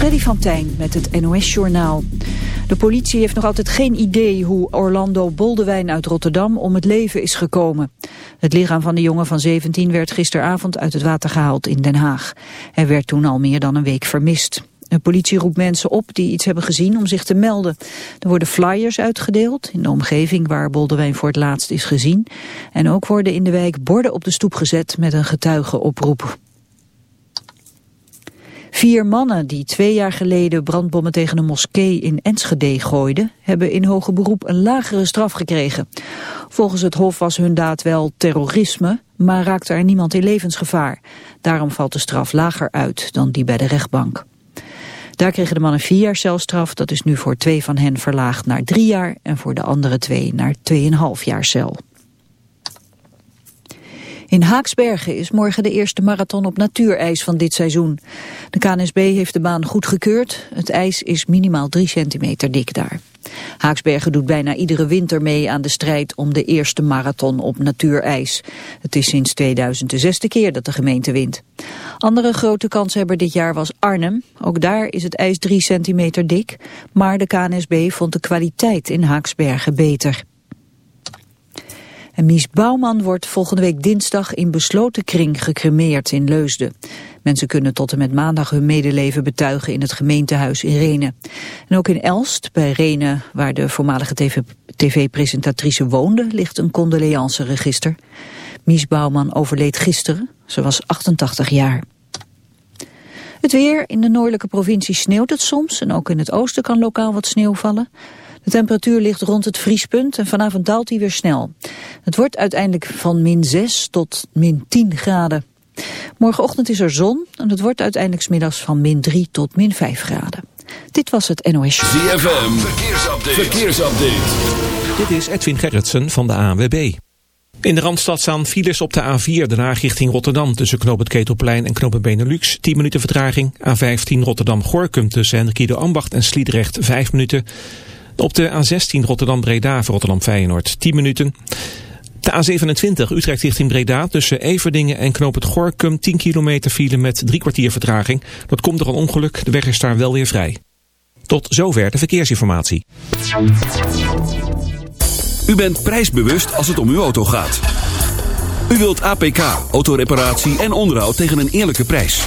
Freddy van Tijn met het NOS-journaal. De politie heeft nog altijd geen idee hoe Orlando Boldewijn uit Rotterdam om het leven is gekomen. Het lichaam van de jongen van 17 werd gisteravond uit het water gehaald in Den Haag. Hij werd toen al meer dan een week vermist. De politie roept mensen op die iets hebben gezien om zich te melden. Er worden flyers uitgedeeld in de omgeving waar Boldewijn voor het laatst is gezien. En ook worden in de wijk borden op de stoep gezet met een getuigenoproep. Vier mannen die twee jaar geleden brandbommen tegen een moskee in Enschede gooiden, hebben in hoger beroep een lagere straf gekregen. Volgens het Hof was hun daad wel terrorisme, maar raakte er niemand in levensgevaar. Daarom valt de straf lager uit dan die bij de rechtbank. Daar kregen de mannen vier jaar celstraf, dat is nu voor twee van hen verlaagd naar drie jaar en voor de andere twee naar tweeënhalf jaar cel. In Haaksbergen is morgen de eerste marathon op natuurijs van dit seizoen. De KNSB heeft de baan goedgekeurd. Het ijs is minimaal 3 centimeter dik daar. Haaksbergen doet bijna iedere winter mee aan de strijd om de eerste marathon op natuurijs. Het is sinds 2000 de zesde keer dat de gemeente wint. Andere grote kanshebber dit jaar was Arnhem. Ook daar is het ijs 3 centimeter dik, maar de KNSB vond de kwaliteit in Haaksbergen beter. En Mies Bouwman wordt volgende week dinsdag in besloten kring gecremeerd in Leusden. Mensen kunnen tot en met maandag hun medeleven betuigen in het gemeentehuis in Renen. En ook in Elst, bij Renen, waar de voormalige tv-presentatrice woonde, ligt een condoleanceregister. Mies Bouwman overleed gisteren. Ze was 88 jaar. Het weer. In de noordelijke provincie sneeuwt het soms en ook in het oosten kan lokaal wat sneeuw vallen. De temperatuur ligt rond het vriespunt en vanavond daalt hij weer snel. Het wordt uiteindelijk van min 6 tot min 10 graden. Morgenochtend is er zon en het wordt uiteindelijk smiddags van min 3 tot min 5 graden. Dit was het NOS ZFM, verkeersupdate. verkeersupdate. Dit is Edwin Gerritsen van de ANWB. In de Randstad staan files op de A4, de Haag richting Rotterdam... tussen Knoop het Ketelplein en Knoop het Benelux, 10 minuten vertraging. A15 Rotterdam-Gorkum tussen Henrikido Ambacht en Sliedrecht, 5 minuten. Op de A16 Rotterdam-Breda voor Rotterdam-Feyenoord 10 minuten. De A27 Utrecht richting Breda tussen Everdingen en Knoop het Gorkum 10 kilometer file met drie kwartier vertraging. Dat komt door een ongeluk, de weg is daar wel weer vrij. Tot zover de verkeersinformatie. U bent prijsbewust als het om uw auto gaat. U wilt APK, autoreparatie en onderhoud tegen een eerlijke prijs.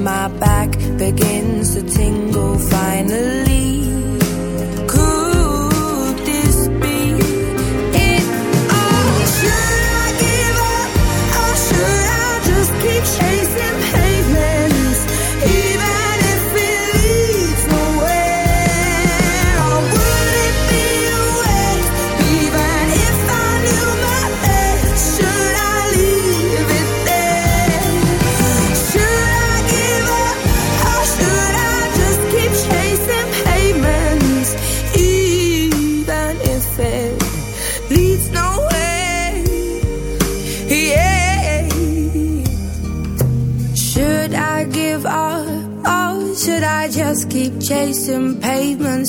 my back begins to tingle finally.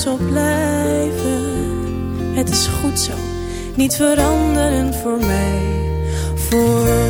zal blijven. Het is goed zo, niet veranderen voor mij. Voor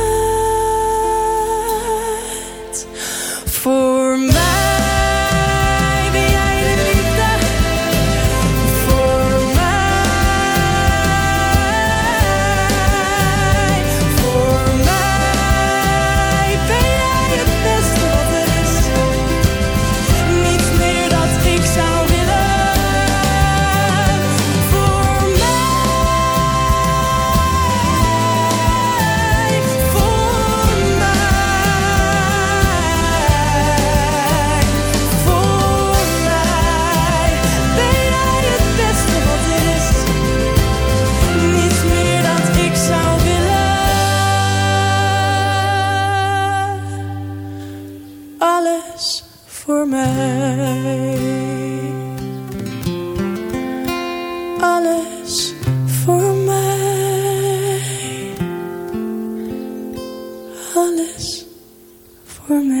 Alles voor mij.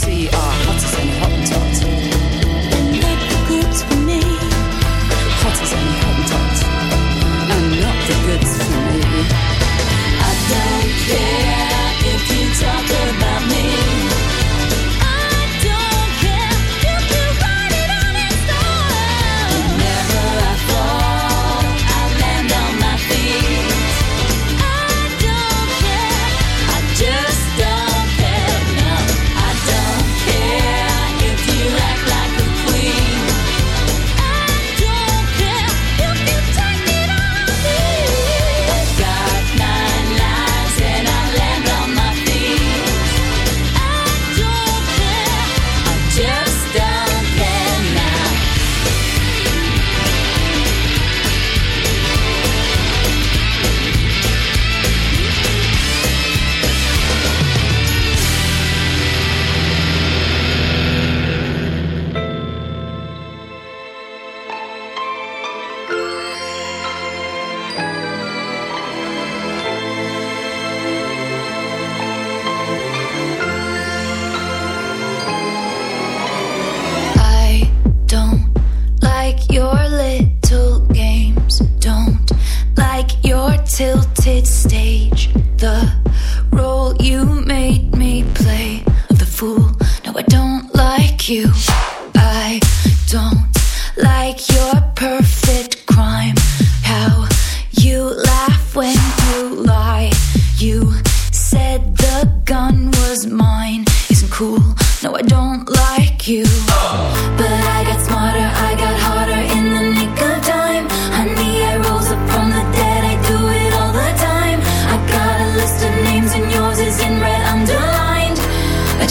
see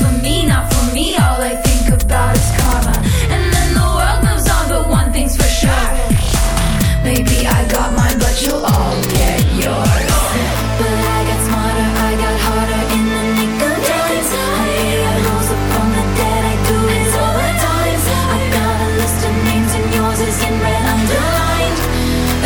me, not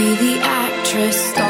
Be the actress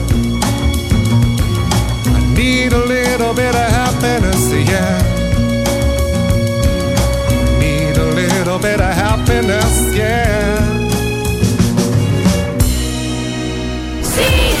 Little bit of happiness, yeah. Need a little bit of happiness, yeah. What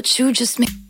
what you just made.